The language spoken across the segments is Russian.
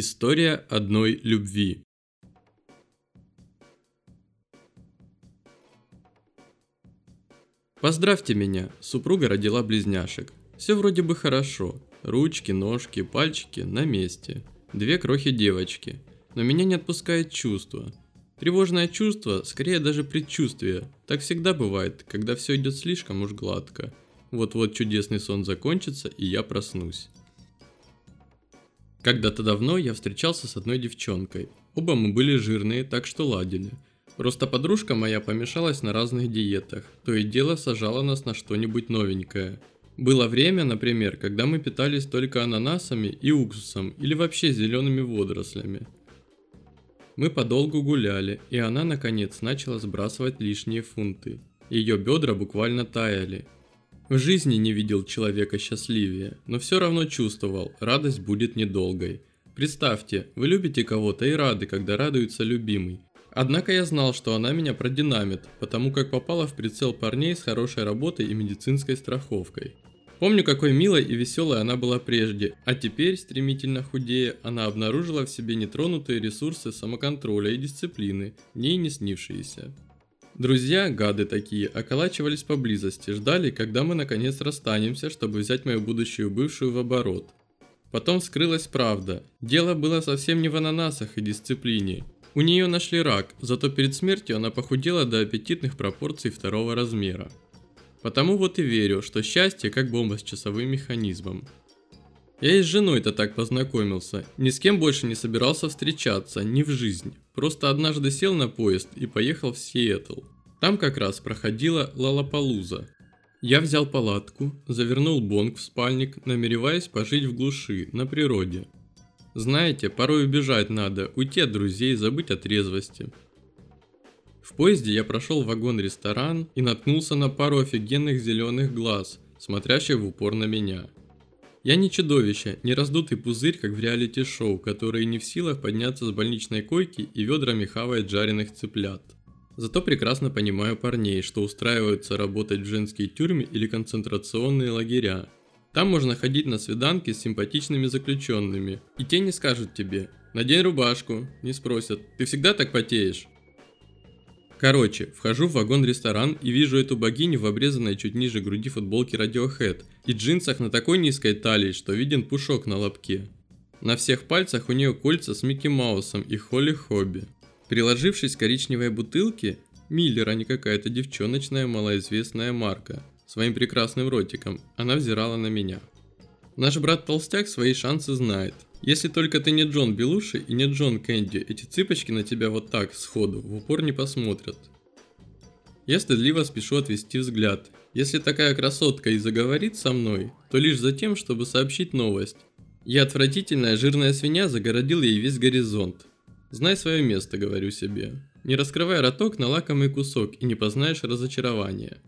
История одной любви. Поздравьте меня, супруга родила близняшек. Все вроде бы хорошо. Ручки, ножки, пальчики на месте. Две крохи девочки. Но меня не отпускает чувство. Тревожное чувство, скорее даже предчувствие. Так всегда бывает, когда все идет слишком уж гладко. Вот-вот чудесный сон закончится, и я проснусь. Когда-то давно я встречался с одной девчонкой. Оба мы были жирные, так что ладили. Просто подружка моя помешалась на разных диетах, то и дело сажала нас на что-нибудь новенькое. Было время, например, когда мы питались только ананасами и уксусом или вообще зелеными водорослями. Мы подолгу гуляли, и она наконец начала сбрасывать лишние фунты. Ее бедра буквально таяли. В жизни не видел человека счастливее, но все равно чувствовал, радость будет недолгой. Представьте, вы любите кого-то и рады, когда радуется любимый, Однако я знал, что она меня продинамит, потому как попала в прицел парней с хорошей работой и медицинской страховкой. Помню, какой милой и веселой она была прежде, а теперь, стремительно худея, она обнаружила в себе нетронутые ресурсы самоконтроля и дисциплины, ней не снившиеся. Друзья, гады такие, околачивались поблизости, ждали, когда мы наконец расстанемся, чтобы взять мою будущую бывшую в оборот. Потом вскрылась правда. Дело было совсем не в ананасах и дисциплине. У нее нашли рак, зато перед смертью она похудела до аппетитных пропорций второго размера. Потому вот и верю, что счастье как бомба с часовым механизмом. Я и с женой-то так познакомился, ни с кем больше не собирался встречаться, ни в жизнь. Просто однажды сел на поезд и поехал в Сиэтл. Там как раз проходила Лалапалуза. Я взял палатку, завернул бонг в спальник, намереваясь пожить в глуши, на природе. Знаете, порой убежать надо, уйти от друзей, забыть о трезвости. В поезде я прошел вагон-ресторан и наткнулся на пару офигенных зеленых глаз, смотрящих в упор на меня. Я не чудовище, не раздутый пузырь, как в реалити-шоу, который не в силах подняться с больничной койки и ведрами хавает жареных цыплят. Зато прекрасно понимаю парней, что устраиваются работать в женские тюрьмы или концентрационные лагеря, там можно ходить на свиданки с симпатичными заключенными, и те не скажут тебе «надень рубашку», не спросят «ты всегда так потеешь?» Короче, вхожу в вагон-ресторан и вижу эту богиню в обрезанной чуть ниже груди футболке Radiohead и джинсах на такой низкой талии, что виден пушок на лобке. На всех пальцах у нее кольца с Микки Маусом и Холли Хобби. Приложившись к коричневой бутылке, Миллер, а не какая-то девчоночная малоизвестная марка – своим прекрасным ротиком, она взирала на меня. Наш брат Толстяк свои шансы знает. Если только ты не Джон Белуши и не Джон Кэнди, эти цыпочки на тебя вот так, сходу, в упор не посмотрят. Я стыдливо спешу отвести взгляд. Если такая красотка и заговорит со мной, то лишь за тем, чтобы сообщить новость. Я отвратительная жирная свинья загородил ей весь горизонт. Знай свое место, говорю себе. Не раскрывай роток на лакомый кусок и не познаешь разочарования.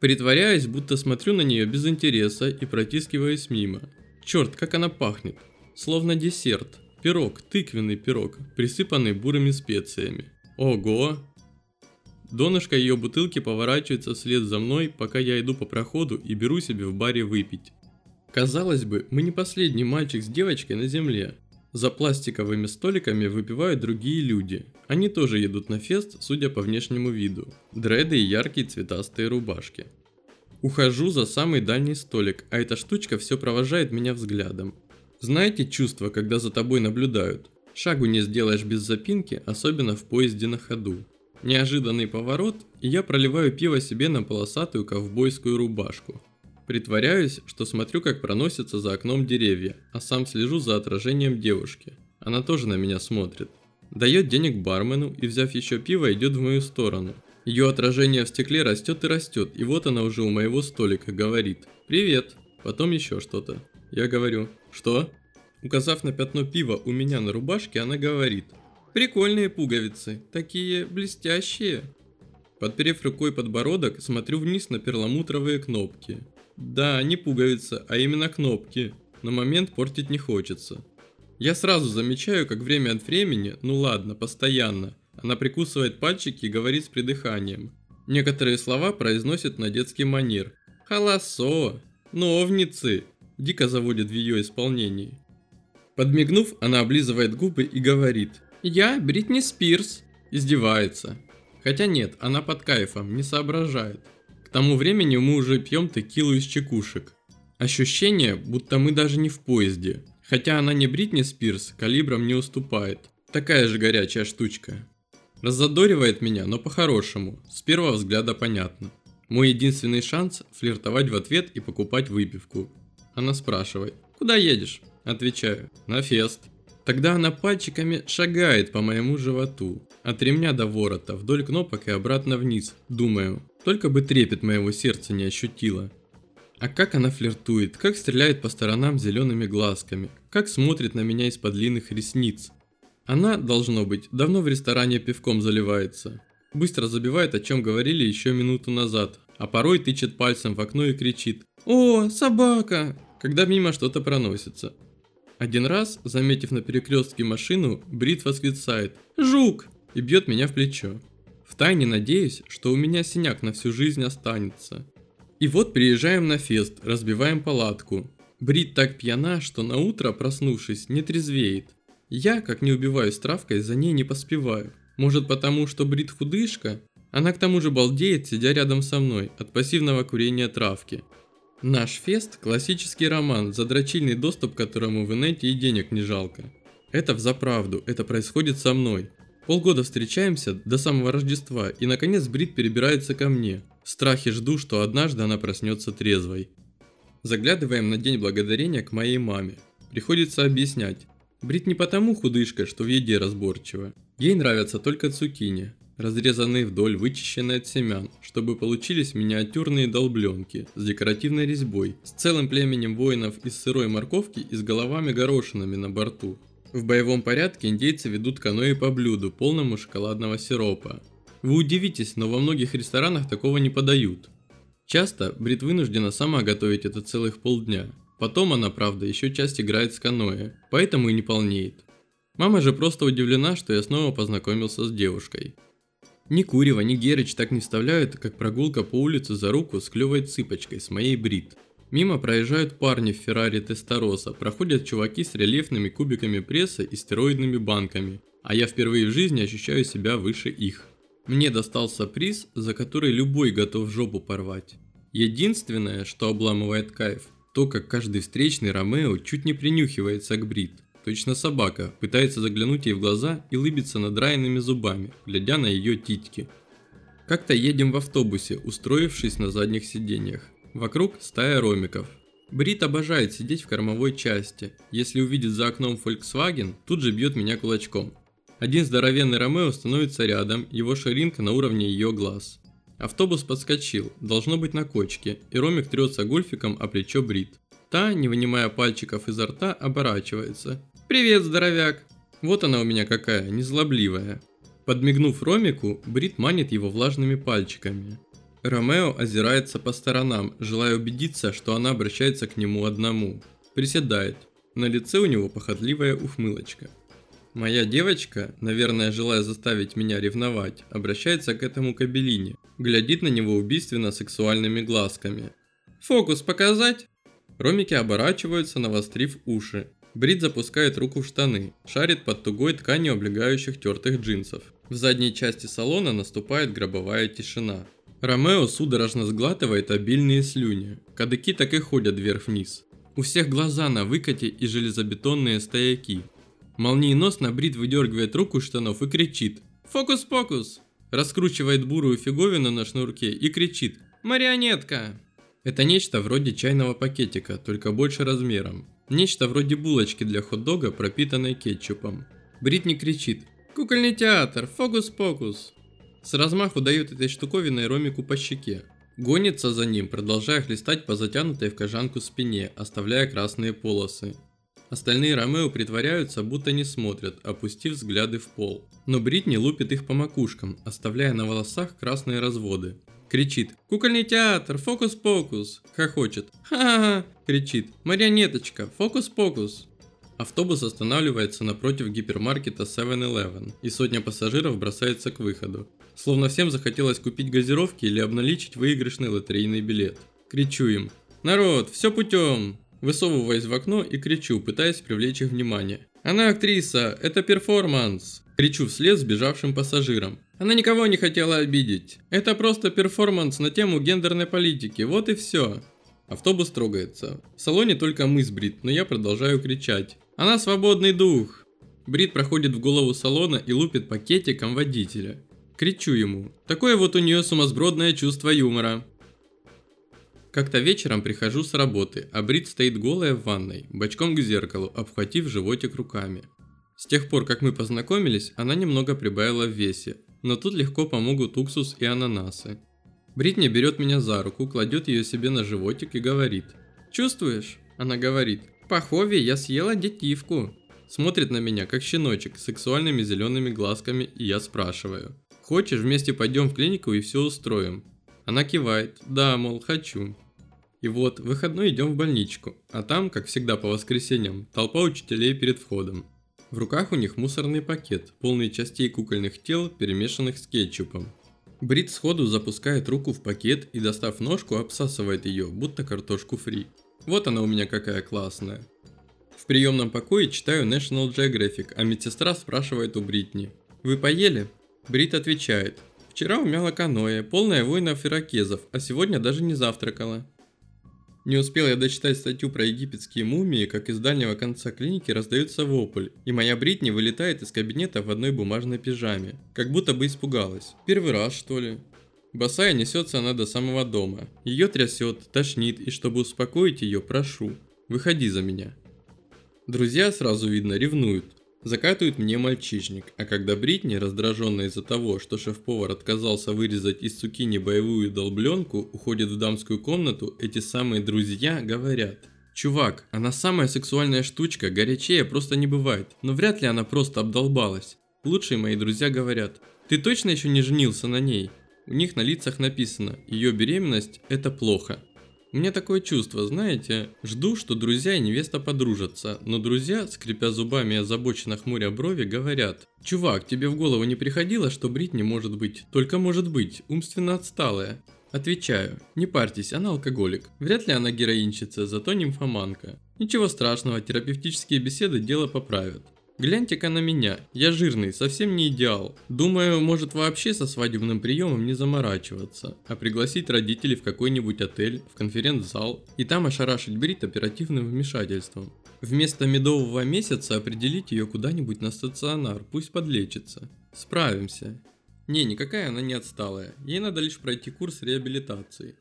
Притворяюсь, будто смотрю на нее без интереса и протискиваюсь мимо. Черт, как она пахнет. Словно десерт. Пирог, тыквенный пирог, присыпанный бурыми специями. Ого! Донышко ее бутылки поворачивается вслед за мной, пока я иду по проходу и беру себе в баре выпить. Казалось бы, мы не последний мальчик с девочкой на земле. За пластиковыми столиками выпивают другие люди. Они тоже едут на фест, судя по внешнему виду. Дреды и яркие цветастые рубашки. Ухожу за самый дальний столик, а эта штучка все провожает меня взглядом. Знаете чувство, когда за тобой наблюдают? Шагу не сделаешь без запинки, особенно в поезде на ходу. Неожиданный поворот, и я проливаю пиво себе на полосатую ковбойскую рубашку. Притворяюсь, что смотрю, как проносятся за окном деревья, а сам слежу за отражением девушки. Она тоже на меня смотрит. Дает денег бармену и, взяв еще пиво, идет в мою сторону. Ее отражение в стекле растет и растет, и вот она уже у моего столика говорит «Привет!» Потом еще что-то. Я говорю «Что?» Указав на пятно пива у меня на рубашке, она говорит «Прикольные пуговицы, такие блестящие». Подперев рукой подбородок, смотрю вниз на перламутровые кнопки. Да, не пуговица, а именно кнопки. Но момент портить не хочется. Я сразу замечаю, как время от времени, ну ладно, постоянно, она прикусывает пальчики и говорит с придыханием. Некоторые слова произносит на детский манер. «Холосо», «новницы», дико заводит в ее исполнении. Подмигнув, она облизывает губы и говорит «Я Бритни Спирс». Издевается. Хотя нет, она под кайфом, не соображает. К тому времени мы уже пьем текилу из чекушек. Ощущение, будто мы даже не в поезде. Хотя она не Бритни Спирс, калибром не уступает. Такая же горячая штучка. Раззадоривает меня, но по-хорошему. С первого взгляда понятно. Мой единственный шанс – флиртовать в ответ и покупать выпивку. Она спрашивает, куда едешь? Отвечаю, на фест. Тогда она пальчиками шагает по моему животу, от ремня до ворота, вдоль кнопок и обратно вниз. Думаю, только бы трепет моего сердца не ощутила. А как она флиртует, как стреляет по сторонам зелеными глазками, как смотрит на меня из-под длинных ресниц. Она, должно быть, давно в ресторане пивком заливается. Быстро забивает, о чем говорили еще минуту назад, а порой тычет пальцем в окно и кричит «О, собака!», когда мимо что-то проносится. Один раз, заметив на перекрестке машину, Брит восклицает «Жук!» и бьет меня в плечо. Втайне надеюсь, что у меня синяк на всю жизнь останется. И вот приезжаем на фест, разбиваем палатку. Брит так пьяна, что на утро, проснувшись, не трезвеет. Я, как не убиваюсь травкой, за ней не поспеваю. Может потому, что Брит худышка? Она к тому же балдеет, сидя рядом со мной, от пассивного курения травки. Наш фест – классический роман, за дрочильный доступ к которому в инете и денег не жалко. Это взаправду, это происходит со мной. Полгода встречаемся до самого Рождества, и наконец Брит перебирается ко мне. В страхе жду, что однажды она проснется трезвой. Заглядываем на День Благодарения к моей маме. Приходится объяснять. Брит не потому худышка, что в еде разборчива. Ей нравятся только цукини, разрезанные вдоль, вычищенные от семян, чтобы получились миниатюрные долбленки с декоративной резьбой, с целым племенем воинов из сырой морковки и с головами-горошинами на борту. В боевом порядке индейцы ведут каноэ по блюду, полному шоколадного сиропа. Вы удивитесь, но во многих ресторанах такого не подают. Часто Брит вынуждена сама готовить это целых полдня. Потом она, правда, еще часть играет с каноэ, поэтому и не полнеет. Мама же просто удивлена, что я снова познакомился с девушкой. Ни Курева, ни Герыч так не вставляют, как прогулка по улице за руку с клевой цыпочкой, с моей брит. Мимо проезжают парни в Феррари Тестороса, проходят чуваки с рельефными кубиками пресса и стероидными банками, а я впервые в жизни ощущаю себя выше их. Мне достался приз, за который любой готов жопу порвать. Единственное, что обламывает кайф, то как каждый встречный Ромео чуть не принюхивается к брит. Точно собака, пытается заглянуть ей в глаза и лыбится надраенными зубами, глядя на ее титьки. Как-то едем в автобусе, устроившись на задних сиденьях. Вокруг стая ромиков. Брит обожает сидеть в кормовой части. Если увидит за окном Volkswagen, тут же бьет меня кулачком. Один здоровенный Ромео становится рядом, его ширинка на уровне ее глаз. Автобус подскочил, должно быть на кочке, и Ромик трется гольфиком о плечо Брит. Та, не вынимая пальчиков изо рта, оборачивается. «Привет, здоровяк!» Вот она у меня какая, незлобливая. Подмигнув Ромику, Брит манит его влажными пальчиками. Ромео озирается по сторонам, желая убедиться, что она обращается к нему одному. Приседает. На лице у него похотливая ухмылочка. Моя девочка, наверное, желая заставить меня ревновать, обращается к этому кабелине, глядит на него убийственно сексуальными глазками. «Фокус показать?» Ромики оборачиваются, навострив уши. Брит запускает руку в штаны, шарит под тугой тканью облегающих тертых джинсов. В задней части салона наступает гробовая тишина. Ромео судорожно сглатывает обильные слюни. Кадыки так и ходят вверх-вниз. У всех глаза на выкате и железобетонные стояки. Молниеносно Брит выдергивает руку из штанов и кричит «Фокус-покус!» Раскручивает бурую фиговину на шнурке и кричит «Марионетка!» Это нечто вроде чайного пакетика, только больше размером. Нечто вроде булочки для хот-дога, пропитанной кетчупом. Бритни кричит «Кукольный театр! Фокус-покус!» С размаху дают этой штуковиной Ромику по щеке. Гонится за ним, продолжая хлестать по затянутой в кожанку спине, оставляя красные полосы. Остальные Ромео притворяются, будто не смотрят, опустив взгляды в пол. Но Бритни лупит их по макушкам, оставляя на волосах красные разводы. Кричит «Кукольный театр! Фокус-покус!» Хохочет «Ха-ха-ха!» Кричит «Марионеточка! Фокус-покус!» Автобус останавливается напротив гипермаркета 7-Eleven, и сотня пассажиров бросается к выходу. Словно всем захотелось купить газировки или обналичить выигрышный лотерейный билет. Кричу им «Народ, все путем!» высовываясь в окно и кричу, пытаясь привлечь их внимание. «Она актриса! Это перформанс!» Кричу вслед сбежавшим пассажирам. Она никого не хотела обидеть. Это просто перформанс на тему гендерной политики, вот и все. Автобус трогается. В салоне только мы с Брит, но я продолжаю кричать. Она свободный дух. Брит проходит в голову салона и лупит пакетиком водителя. Кричу ему. Такое вот у нее сумасбродное чувство юмора. Как-то вечером прихожу с работы, а Брит стоит голая в ванной, бочком к зеркалу, обхватив животик руками. С тех пор, как мы познакомились, она немного прибавила в весе, но тут легко помогут уксус и ананасы. Бритни берет меня за руку, кладет ее себе на животик и говорит. «Чувствуешь?» Она говорит. «По я съела детивку». Смотрит на меня, как щеночек, с сексуальными зелеными глазками, и я спрашиваю. «Хочешь, вместе пойдем в клинику и все устроим?» Она кивает. «Да, мол, хочу». И вот, в выходной идем в больничку, а там, как всегда по воскресеньям, толпа учителей перед входом. В руках у них мусорный пакет, полный частей кукольных тел, перемешанных с кетчупом. Брит сходу запускает руку в пакет и, достав ножку, обсасывает ее, будто картошку фри. Вот она у меня какая классная. В приемном покое читаю National Geographic, а медсестра спрашивает у Бритни. «Вы поели?» Брит отвечает. «Вчера умяла каноэ, полная воинов иракезов, а сегодня даже не завтракала». Не успел я дочитать статью про египетские мумии, как из дальнего конца клиники раздается вопль, и моя Бритни вылетает из кабинета в одной бумажной пижаме, как будто бы испугалась. Первый раз, что ли? Босая несется она до самого дома. Ее трясет, тошнит, и чтобы успокоить ее, прошу, выходи за меня. Друзья сразу видно ревнуют, Закатывают мне мальчишник, а когда Бритни, раздраженная из-за того, что шеф-повар отказался вырезать из цукини боевую долбленку, уходит в дамскую комнату, эти самые друзья говорят. Чувак, она самая сексуальная штучка, горячее просто не бывает, но вряд ли она просто обдолбалась. Лучшие мои друзья говорят, ты точно еще не женился на ней? У них на лицах написано, ее беременность это плохо. У меня такое чувство, знаете, жду, что друзья и невеста подружатся, но друзья, скрипя зубами и озабоченно хмуря брови, говорят, «Чувак, тебе в голову не приходило, что Брит не может быть, только может быть, умственно отсталая?» Отвечаю, не парьтесь, она алкоголик. Вряд ли она героинщица, зато нимфоманка. Ничего страшного, терапевтические беседы дело поправят. Гляньте-ка на меня, я жирный, совсем не идеал. Думаю, может вообще со свадебным приемом не заморачиваться, а пригласить родителей в какой-нибудь отель, в конференц-зал, и там ошарашить Брит оперативным вмешательством. Вместо медового месяца определить ее куда-нибудь на стационар, пусть подлечится. Справимся. Не, никакая она не отсталая, ей надо лишь пройти курс реабилитации.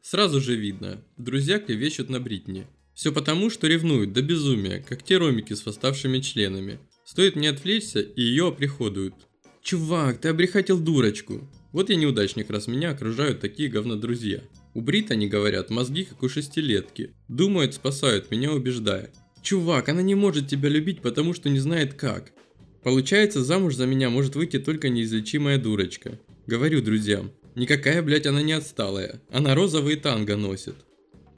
Сразу же видно, друзья клевещут на Бритни, все потому, что ревнуют до безумия, как те ромики с восставшими членами. Стоит мне отвлечься, и ее оприходуют. Чувак, ты обрехатил дурочку. Вот я неудачник, раз меня окружают такие говнодрузья. У Брит они говорят, мозги как у шестилетки. Думают, спасают, меня убеждая. Чувак, она не может тебя любить, потому что не знает как. Получается, замуж за меня может выйти только неизлечимая дурочка. Говорю друзьям, никакая, блять, она не отсталая. Она розовые танго носит.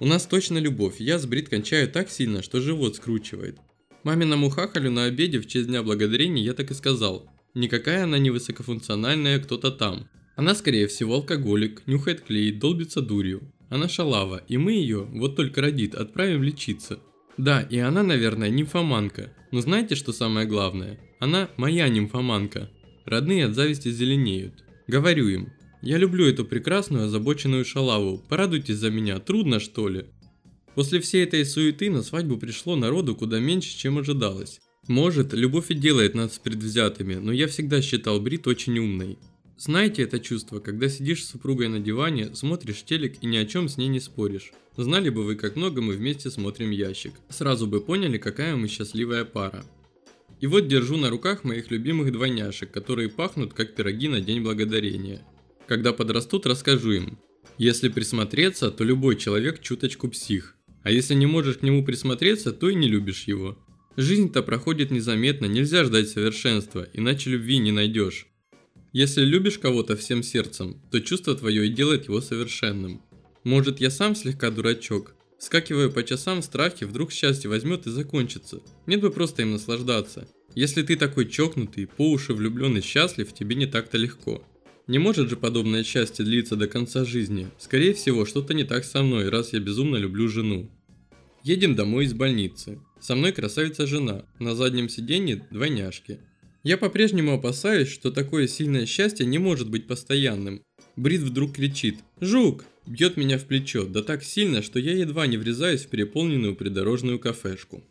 У нас точно любовь, я с Брит кончаю так сильно, что живот скручивает. Маминому хахалю на обеде в честь Дня Благодарения я так и сказал. Никакая она не высокофункциональная кто-то там. Она скорее всего алкоголик, нюхает клей, долбится дурью. Она шалава, и мы ее, вот только родит, отправим лечиться. Да, и она, наверное, нимфоманка. Но знаете, что самое главное? Она моя нимфоманка. Родные от зависти зеленеют. Говорю им, я люблю эту прекрасную озабоченную шалаву. Порадуйтесь за меня, трудно что ли? После всей этой суеты на свадьбу пришло народу куда меньше, чем ожидалось. Может, любовь и делает нас предвзятыми, но я всегда считал Брит очень умной. Знаете это чувство, когда сидишь с супругой на диване, смотришь телек и ни о чем с ней не споришь. Знали бы вы, как много мы вместе смотрим ящик. Сразу бы поняли, какая мы счастливая пара. И вот держу на руках моих любимых двойняшек, которые пахнут как пироги на День Благодарения. Когда подрастут, расскажу им. Если присмотреться, то любой человек чуточку псих. А если не можешь к нему присмотреться, то и не любишь его. Жизнь-то проходит незаметно, нельзя ждать совершенства, иначе любви не найдешь. Если любишь кого-то всем сердцем, то чувство твое и делает его совершенным. Может я сам слегка дурачок, Скакиваю по часам в страхе, вдруг счастье возьмет и закончится. Нет бы просто им наслаждаться. Если ты такой чокнутый, по уши влюбленный счастлив, тебе не так-то легко. Не может же подобное счастье длиться до конца жизни. Скорее всего, что-то не так со мной, раз я безумно люблю жену. Едем домой из больницы. Со мной красавица жена, на заднем сиденье двойняшки. Я по-прежнему опасаюсь, что такое сильное счастье не может быть постоянным. Брит вдруг кричит «Жук!» бьет меня в плечо, да так сильно, что я едва не врезаюсь в переполненную придорожную кафешку.